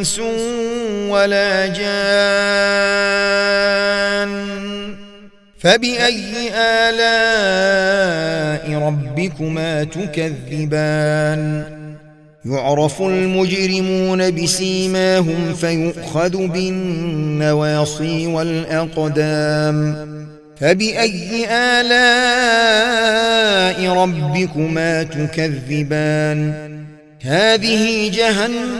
إنس ولا جان فبأي آلاء ربكما تكذبان يعرف المجرمون بسيماهم فيؤخذ بالنواصي والأقدام فبأي آلاء ربكما تكذبان؟ هذه جهنم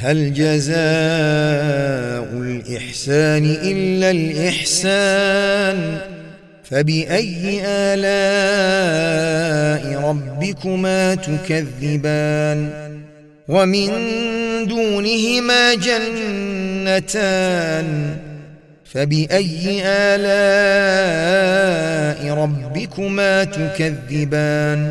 هل جزاء الإحسان إلا الإحسان؟ فبأي آلاء ربكما تكذبان؟ ومن دونهما جنتان؟ فبأي آلاء ربكما تكذبان؟